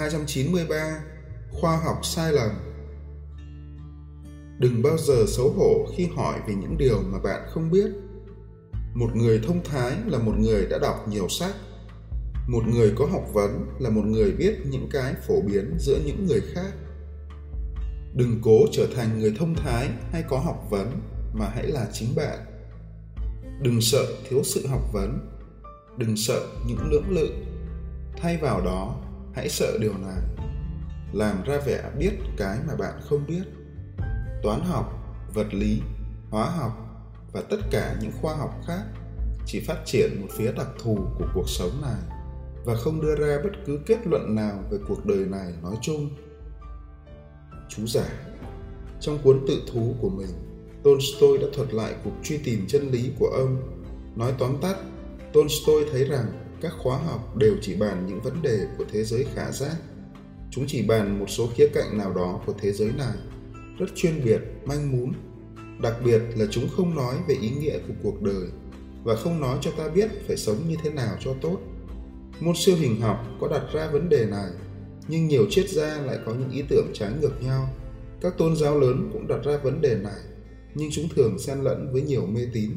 293 Khoa học sai lầm Đừng bao giờ xấu hổ khi hỏi về những điều mà bạn không biết. Một người thông thái là một người đã đọc nhiều sách. Một người có học vấn là một người biết những cái phổ biến giữa những người khác. Đừng cố trở thành người thông thái hay có học vấn mà hãy là chính bạn. Đừng sợ thiếu sự học vấn. Đừng sợ những lưỡng lự. Thay vào đó, hãy sợ điều này. Làm ra vẻ biết cái mà bạn không biết. Toán học, vật lý, hóa học và tất cả những khoa học khác chỉ phát triển một phía đặc thù của cuộc sống này và không đưa ra bất cứ kết luận nào về cuộc đời này nói chung. Chú giả, trong cuốn tự thú của mình, tolstoy đã thuật lại cuộc truy tìm chân lý của ông. Nói tóm tắt, tolstoy thấy rằng các khóa học đều chỉ bàn những vấn đề của thế giới khả giác. Chúng chỉ bàn một số khía cạnh nào đó của thế giới này, rất chuyên biệt, manh mún. Đặc biệt là chúng không nói về ý nghĩa của cuộc đời và không nói cho ta biết phải sống như thế nào cho tốt. Môn siêu hình học có đặt ra vấn đề này, nhưng nhiều triết gia lại có những ý tưởng trái ngược nhau. Các tôn giáo lớn cũng đặt ra vấn đề này, nhưng chúng thường xen lẫn với nhiều mê tín.